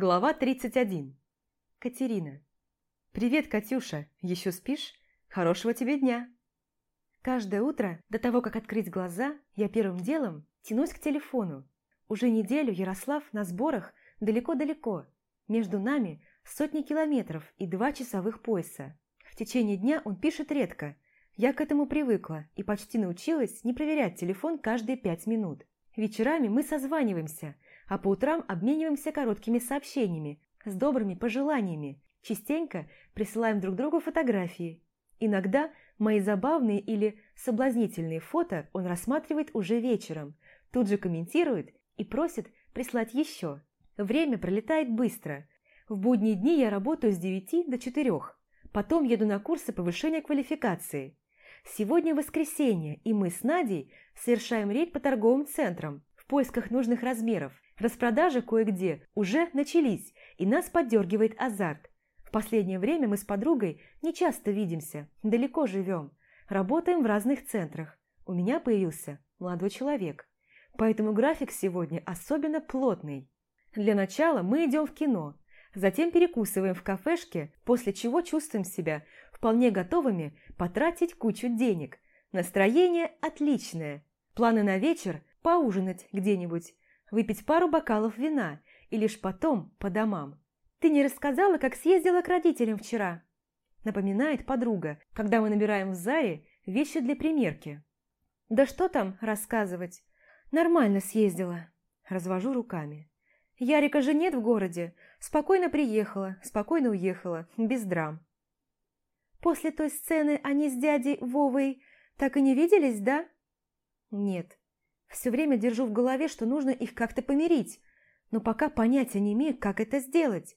Глава 31. Катерина. «Привет, Катюша. Еще спишь? Хорошего тебе дня!» Каждое утро, до того, как открыть глаза, я первым делом тянусь к телефону. Уже неделю Ярослав на сборах далеко-далеко. Между нами сотни километров и два часовых пояса. В течение дня он пишет редко. Я к этому привыкла и почти научилась не проверять телефон каждые пять минут. Вечерами мы созваниваемся – а по утрам обмениваемся короткими сообщениями с добрыми пожеланиями, частенько присылаем друг другу фотографии. Иногда мои забавные или соблазнительные фото он рассматривает уже вечером, тут же комментирует и просит прислать еще. Время пролетает быстро. В будние дни я работаю с 9 до 4, потом еду на курсы повышения квалификации. Сегодня воскресенье, и мы с Надей совершаем рейд по торговым центрам поисках нужных размеров – Распродажи кое-где уже начались, и нас поддергивает азарт. В последнее время мы с подругой не часто видимся, далеко живем, работаем в разных центрах. У меня появился молодой человек, поэтому график сегодня особенно плотный. Для начала мы идем в кино, затем перекусываем в кафешке, после чего чувствуем себя вполне готовыми потратить кучу денег. Настроение отличное. Планы на вечер – поужинать где-нибудь, выпить пару бокалов вина и лишь потом по домам. «Ты не рассказала, как съездила к родителям вчера?» Напоминает подруга, когда мы набираем в Заре вещи для примерки. «Да что там рассказывать? Нормально съездила». Развожу руками. «Ярика же нет в городе. Спокойно приехала, спокойно уехала, без драм». «После той сцены они с дядей Вовой так и не виделись, да?» «Нет. Все время держу в голове, что нужно их как-то помирить, но пока понятия не имею, как это сделать.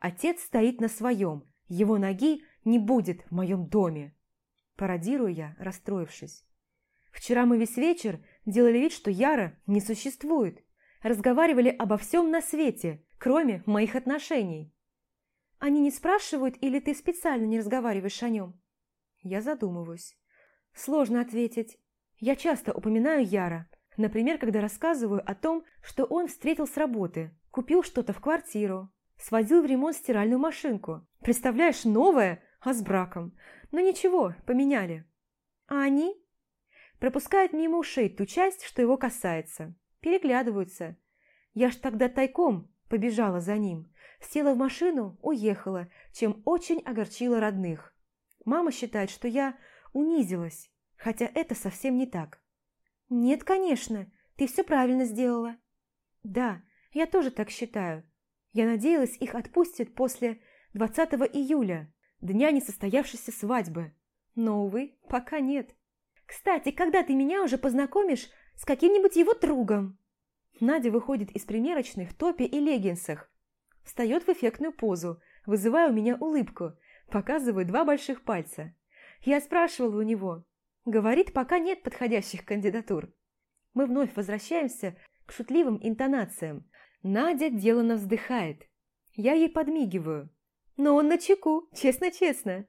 Отец стоит на своем, его ноги не будет в моем доме. Пародирую я, расстроившись. Вчера мы весь вечер делали вид, что Яра не существует. Разговаривали обо всем на свете, кроме моих отношений. Они не спрашивают, или ты специально не разговариваешь о нем? Я задумываюсь. Сложно ответить. Я часто упоминаю Яра, Например, когда рассказываю о том, что он встретил с работы, купил что-то в квартиру, сводил в ремонт стиральную машинку. Представляешь, новое, а с браком. Но ничего, поменяли. А они? Пропускают мимо ушей ту часть, что его касается. Переглядываются. Я ж тогда тайком побежала за ним. Села в машину, уехала, чем очень огорчила родных. Мама считает, что я унизилась, хотя это совсем не так. «Нет, конечно, ты все правильно сделала». «Да, я тоже так считаю. Я надеялась, их отпустят после 20 июля, дня несостоявшейся свадьбы. Но, увы, пока нет. Кстати, когда ты меня уже познакомишь с каким-нибудь его другом?» Надя выходит из примерочной в топе и леггинсах, встает в эффектную позу, вызывая у меня улыбку, показываю два больших пальца. Я спрашивала у него, Говорит, пока нет подходящих кандидатур. Мы вновь возвращаемся к шутливым интонациям. Надя деланно вздыхает. Я ей подмигиваю. Но он на чеку, честно-честно.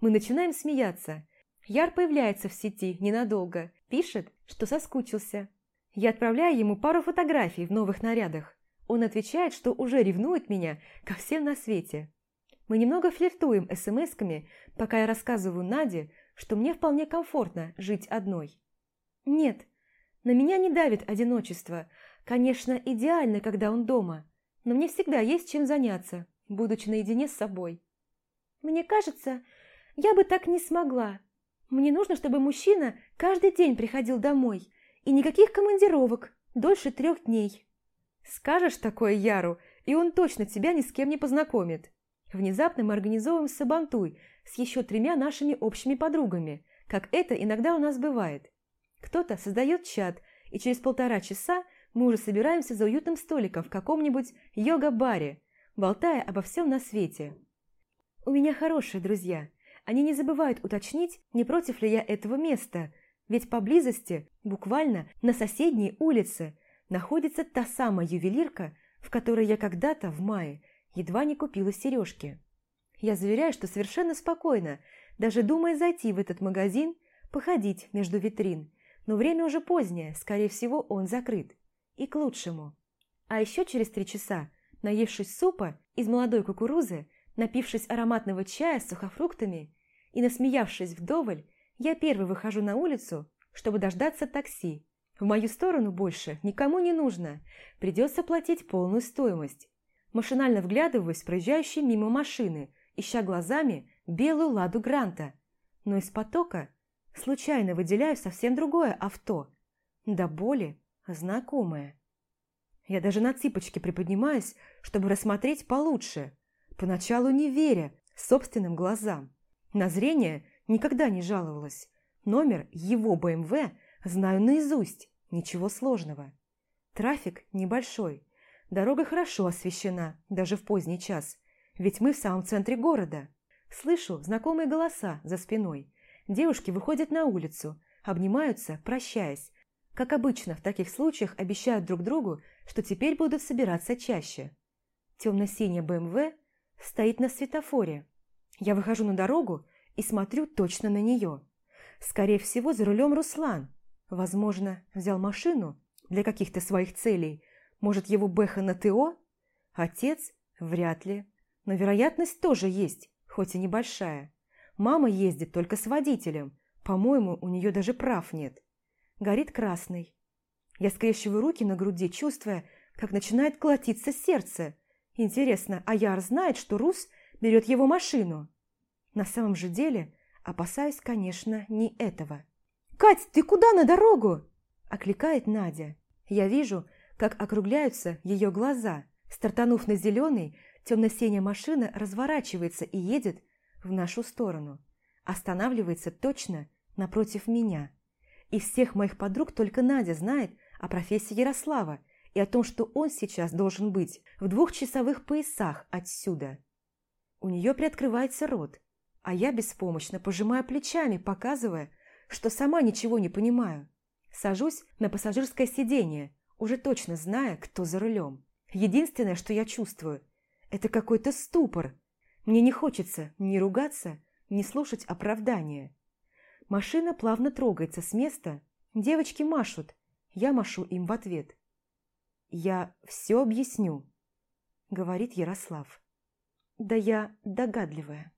Мы начинаем смеяться. Яр появляется в сети ненадолго, пишет, что соскучился. Я отправляю ему пару фотографий в новых нарядах. Он отвечает, что уже ревнует меня ко всем на свете. Мы немного флиртуем смс-ками, пока я рассказываю Наде, что мне вполне комфортно жить одной. Нет, на меня не давит одиночество. Конечно, идеально, когда он дома, но мне всегда есть чем заняться, будучи наедине с собой. Мне кажется, я бы так не смогла. Мне нужно, чтобы мужчина каждый день приходил домой, и никаких командировок дольше трех дней. Скажешь такое Яру, и он точно тебя ни с кем не познакомит. Внезапно мы организовываем сабантуй с еще тремя нашими общими подругами, как это иногда у нас бывает. Кто-то создает чат, и через полтора часа мы уже собираемся за уютным столиком в каком-нибудь йога-баре, болтая обо всем на свете. У меня хорошие друзья. Они не забывают уточнить, не против ли я этого места, ведь поблизости, буквально на соседней улице, находится та самая ювелирка, в которой я когда-то в мае едва не купила сережки. Я заверяю, что совершенно спокойно, даже думая зайти в этот магазин, походить между витрин, но время уже позднее, скорее всего, он закрыт. И к лучшему. А еще через три часа Наевшись супа из молодой кукурузы, напившись ароматного чая с сухофруктами и насмеявшись вдоволь, я первый выхожу на улицу, чтобы дождаться такси. В мою сторону больше никому не нужно, придется платить полную стоимость. Машинально вглядываюсь в проезжающие мимо машины, ища глазами белую ладу Гранта, но из потока случайно выделяю совсем другое авто, до боли знакомое. Я даже на цыпочки приподнимаюсь, чтобы рассмотреть получше, поначалу не веря собственным глазам. На зрение никогда не жаловалась. Номер его БМВ знаю наизусть, ничего сложного. Трафик небольшой, дорога хорошо освещена, даже в поздний час, ведь мы в самом центре города. Слышу знакомые голоса за спиной. Девушки выходят на улицу, обнимаются, прощаясь. Как обычно, в таких случаях обещают друг другу, что теперь будут собираться чаще. Темно-синяя БМВ стоит на светофоре. Я выхожу на дорогу и смотрю точно на нее. Скорее всего, за рулем Руслан. Возможно, взял машину для каких-то своих целей. Может, его Бэха на ТО? Отец? Вряд ли. Но вероятность тоже есть, хоть и небольшая. Мама ездит только с водителем. По-моему, у нее даже прав нет. Горит красный. Я скрещиваю руки на груди, чувствуя, как начинает колотиться сердце. Интересно, а Яр знает, что Рус берет его машину? На самом же деле, опасаюсь, конечно, не этого. «Кать, ты куда на дорогу?» – окликает Надя. Я вижу, как округляются ее глаза. Стартанув на зеленый, темно-синяя машина разворачивается и едет в нашу сторону. Останавливается точно напротив меня. Из всех моих подруг только Надя знает о профессии Ярослава и о том, что он сейчас должен быть в двухчасовых поясах отсюда. У нее приоткрывается рот, а я беспомощно пожимаю плечами, показывая, что сама ничего не понимаю. Сажусь на пассажирское сиденье, уже точно зная, кто за рулем. Единственное, что я чувствую, это какой-то ступор. Мне не хочется ни ругаться, ни слушать оправдания. Машина плавно трогается с места, девочки машут, я машу им в ответ. «Я все объясню», — говорит Ярослав. «Да я догадливая».